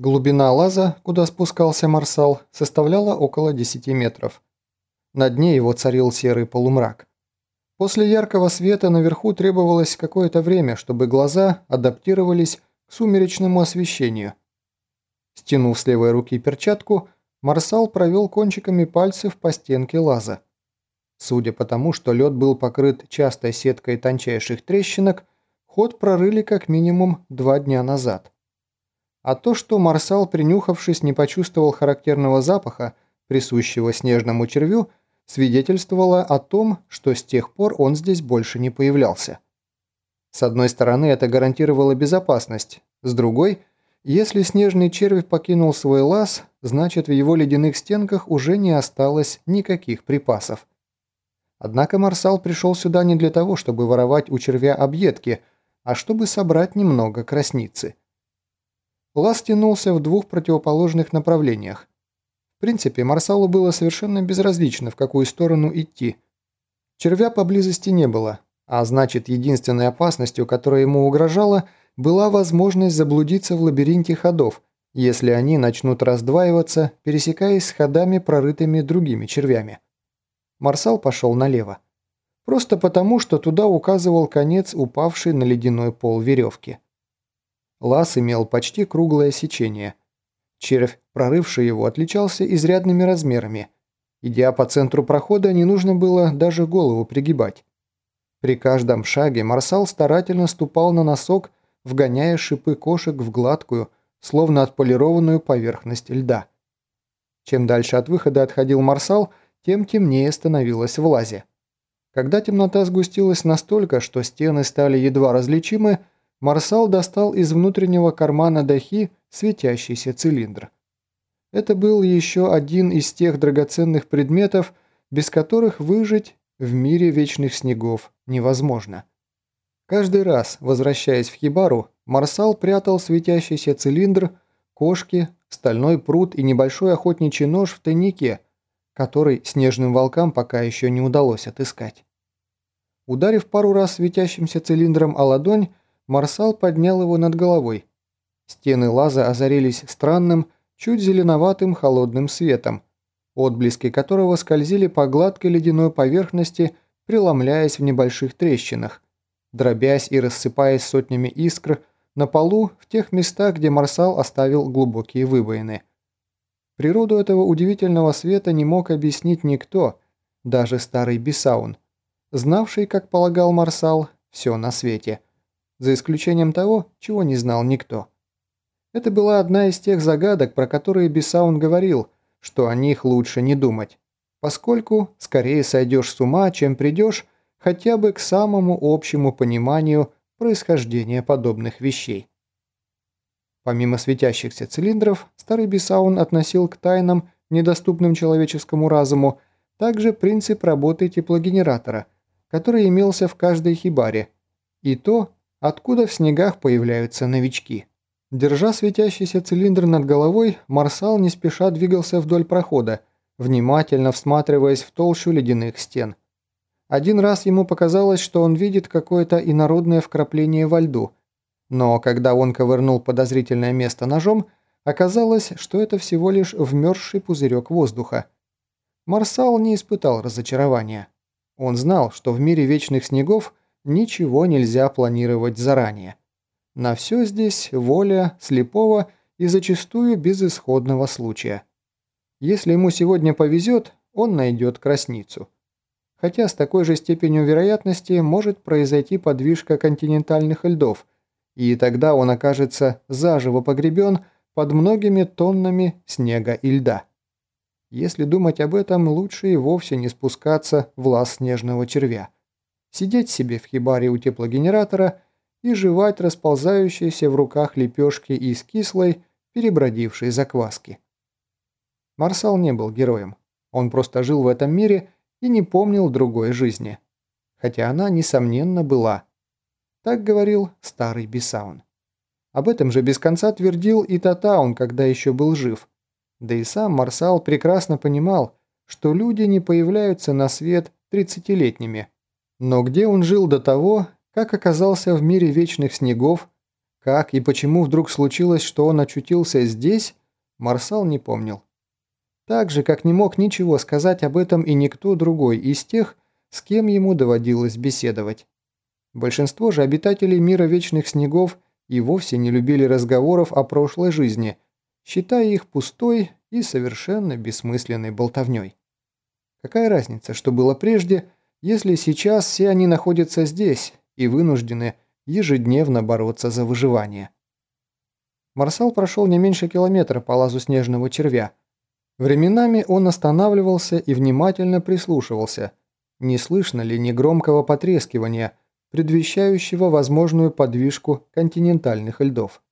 Глубина лаза, куда спускался Марсал, составляла около 10 метров. На дне его царил серый полумрак. После яркого света наверху требовалось какое-то время, чтобы глаза адаптировались к сумеречному освещению. Стянув с левой руки перчатку, Марсал провел кончиками пальцев по стенке лаза. Судя по тому, что лед был покрыт частой сеткой тончайших трещинок, ход прорыли как минимум два дня назад. А то, что Марсал, принюхавшись, не почувствовал характерного запаха, присущего снежному червю, свидетельствовало о том, что с тех пор он здесь больше не появлялся. С одной стороны, это гарантировало безопасность, с другой, если снежный червь покинул свой лаз, значит в его ледяных стенках уже не осталось никаких припасов. Однако Марсал пришел сюда не для того, чтобы воровать у червя объедки, а чтобы собрать немного красницы. Лаз тянулся в двух противоположных направлениях. В принципе, Марсалу было совершенно безразлично, в какую сторону идти. Червя поблизости не было, а значит, единственной опасностью, которая ему угрожала, была возможность заблудиться в лабиринте ходов, если они начнут раздваиваться, пересекаясь с ходами, прорытыми другими червями. Марсал пошел налево. Просто потому, что туда указывал конец упавшей на ледяной пол веревки. Лаз имел почти круглое сечение. Червь, прорывший его, отличался изрядными размерами. Идя по центру прохода, не нужно было даже голову пригибать. При каждом шаге Марсал старательно ступал на носок, вгоняя шипы кошек в гладкую, словно отполированную поверхность льда. Чем дальше от выхода отходил Марсал, тем темнее становилось в лазе. Когда темнота сгустилась настолько, что стены стали едва различимы, Марсал достал из внутреннего кармана дахи светящийся цилиндр. Это был еще один из тех драгоценных предметов, без которых выжить в мире вечных снегов невозможно. Каждый раз, возвращаясь в Хибару, Марсал прятал светящийся цилиндр, кошки, стальной пруд и небольшой охотничий нож в тайнике, который снежным волкам пока еще не удалось отыскать. Ударив пару раз светящимся цилиндром о ладонь, Марсал поднял его над головой. Стены лаза озарились странным, чуть зеленоватым холодным светом, отблески которого скользили по гладкой ледяной поверхности, преломляясь в небольших трещинах, дробясь и рассыпаясь сотнями искр на полу в тех местах, где Марсал оставил глубокие выбоины. Природу этого удивительного света не мог объяснить никто, даже старый Бесаун, знавший, как полагал Марсал, все на свете – за исключением того, чего не знал никто. Это была одна из тех загадок, про которые Бесаун говорил, что о них лучше не думать, поскольку скорее сойдешь с ума, чем придешь хотя бы к самому общему пониманию происхождения подобных вещей. Помимо светящихся цилиндров, старый Бесаун относил к тайнам, недоступным человеческому разуму, также принцип работы теплогенератора, который имелся в каждой хибаре, и то, Откуда в снегах появляются новички? Держа светящийся цилиндр над головой, Марсал не спеша двигался вдоль прохода, внимательно всматриваясь в толщу ледяных стен. Один раз ему показалось, что он видит какое-то инородное вкрапление во льду, но когда он ковырнул подозрительное место ножом, оказалось, что это всего лишь вмерзший пузырек воздуха. Марсал не испытал разочарования. Он знал, что в мире вечных снегов ничего нельзя планировать заранее. На все здесь воля слепого и зачастую безысходного случая. Если ему сегодня повезет, он найдет красницу. Хотя с такой же степенью вероятности может произойти подвижка континентальных льдов, и тогда он окажется заживо погребен под многими тоннами снега и льда. Если думать об этом, лучше и вовсе не спускаться в лаз снежного червя – сидеть себе в хибаре у теплогенератора и жевать расползающиеся в руках лепешки из кислой, перебродившей закваски. Марсал не был героем. Он просто жил в этом мире и не помнил другой жизни. Хотя она, несомненно, была. Так говорил старый Бесаун. Об этом же без конца твердил и Татаун, когда еще был жив. Да и сам Марсал прекрасно понимал, что люди не появляются на свет тридцатилетними, но где он жил до того, как оказался в мире вечных снегов, Как и почему вдруг случилось, что он очутился здесь, Марсал не помнил. Так же, как не мог ничего сказать об этом и никто другой из тех, с кем ему доводилось беседовать. Большинство же обитателей мира вечных снегов и вовсе не любили разговоров о прошлой жизни, считая их пустой и совершенно бессмысленной болтовней. Какая разница, что было прежде, если сейчас все они находятся здесь и вынуждены ежедневно бороться за выживание? Марсал прошел не меньше километра по лазу снежного червя. Временами он останавливался и внимательно прислушивался, не слышно ли негромкого потрескивания, предвещающего возможную подвижку континентальных льдов.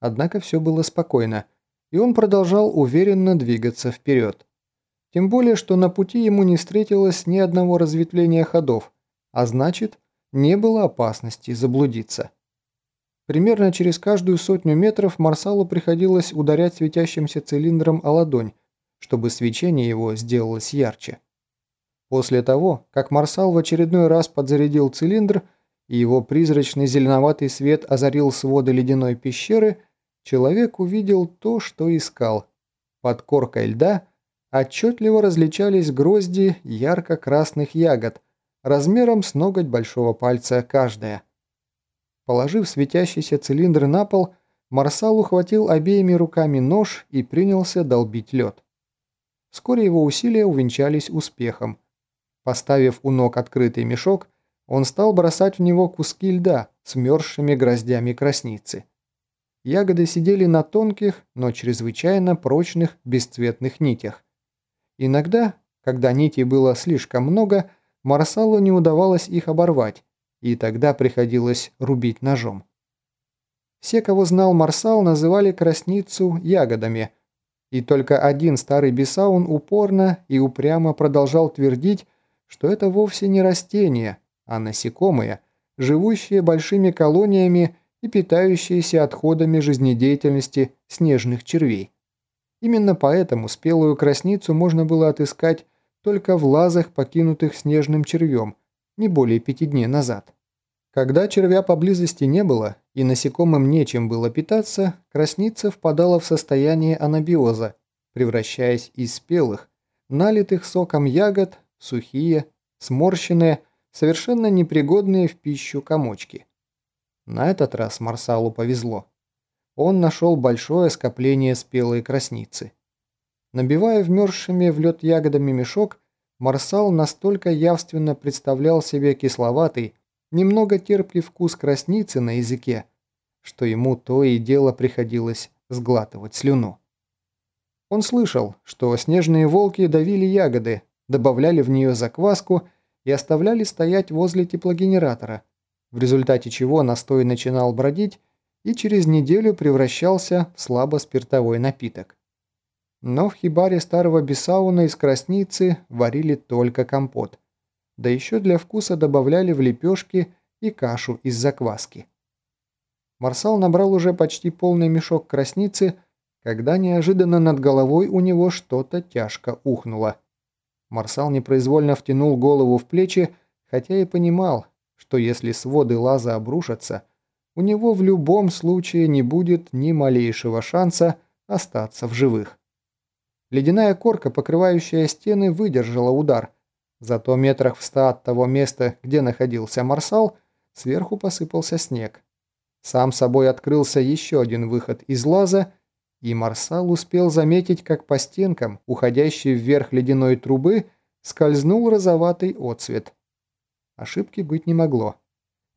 Однако все было спокойно, и он продолжал уверенно двигаться вперед. Тем более, что на пути ему не встретилось ни одного разветвления ходов, а значит, не было опасности заблудиться. Примерно через каждую сотню метров Марсалу приходилось ударять светящимся цилиндром о ладонь, чтобы свечение его сделалось ярче. После того, как Марсал в очередной раз подзарядил цилиндр, и его призрачный зеленоватый свет озарил своды ледяной пещеры, человек увидел то, что искал. Под коркой льда отчетливо различались грозди ярко-красных ягод, размером с ноготь большого пальца каждая. Положив светящийся цилиндр на пол, Марсал ухватил обеими руками нож и принялся долбить лед. Вскоре его усилия увенчались успехом. Поставив у ног открытый мешок, он стал бросать в него куски льда с мёрзшими гроздями красницы. Ягоды сидели на тонких, но чрезвычайно прочных бесцветных нитях. Иногда, когда нитей было слишком много, Марсалу не удавалось их оборвать, и тогда приходилось рубить ножом. Все, кого знал Марсал, называли красницу ягодами, и только один старый бесаун упорно и упрямо продолжал твердить, что это вовсе не растение, а насекомые, живущие большими колониями и питающиеся отходами жизнедеятельности снежных червей. Именно поэтому спелую красницу можно было отыскать только в лазах, покинутых снежным червем, не более пяти дней назад. Когда червя поблизости не было и насекомым нечем было питаться, красница впадала в состояние анабиоза, превращаясь из спелых, налитых соком ягод, сухие, сморщенные, совершенно непригодные в пищу комочки. На этот раз Марсалу повезло. Он нашел большое скопление спелой красницы. Набивая вмерзшими в лед ягодами мешок, Марсал настолько явственно представлял себе кисловатый, немного терпкий вкус красницы на языке, что ему то и дело приходилось сглатывать слюну. Он слышал, что снежные волки давили ягоды, добавляли в нее закваску и оставляли стоять возле теплогенератора, в результате чего настой начинал бродить и через неделю превращался в слабоспиртовой напиток. Но в хибаре старого Бесауна из красницы варили только компот, да еще для вкуса добавляли в лепешки и кашу из закваски. Марсал набрал уже почти полный мешок красницы, когда неожиданно над головой у него что-то тяжко ухнуло. Марсал непроизвольно втянул голову в плечи, хотя и понимал, что если своды лаза обрушатся, у него в любом случае не будет ни малейшего шанса остаться в живых. Ледяная корка, покрывающая стены, выдержала удар, зато метрах в ста от того места, где находился Марсал, сверху посыпался снег. Сам собой открылся еще один выход из лаза, и Марсал успел заметить, как по стенкам, уходящей вверх ледяной трубы, скользнул розоватый отцвет. Ошибки быть не могло.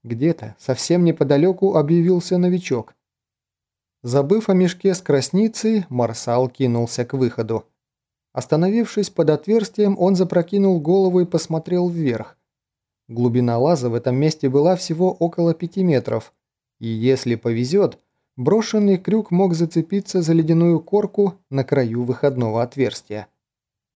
Где-то, совсем неподалеку, объявился новичок. Забыв о мешке с красницей, Марсал кинулся к выходу. Остановившись под отверстием, он запрокинул голову и посмотрел вверх. Глубина лаза в этом месте была всего около пяти метров, и если повезет – Брошенный крюк мог зацепиться за ледяную корку на краю выходного отверстия.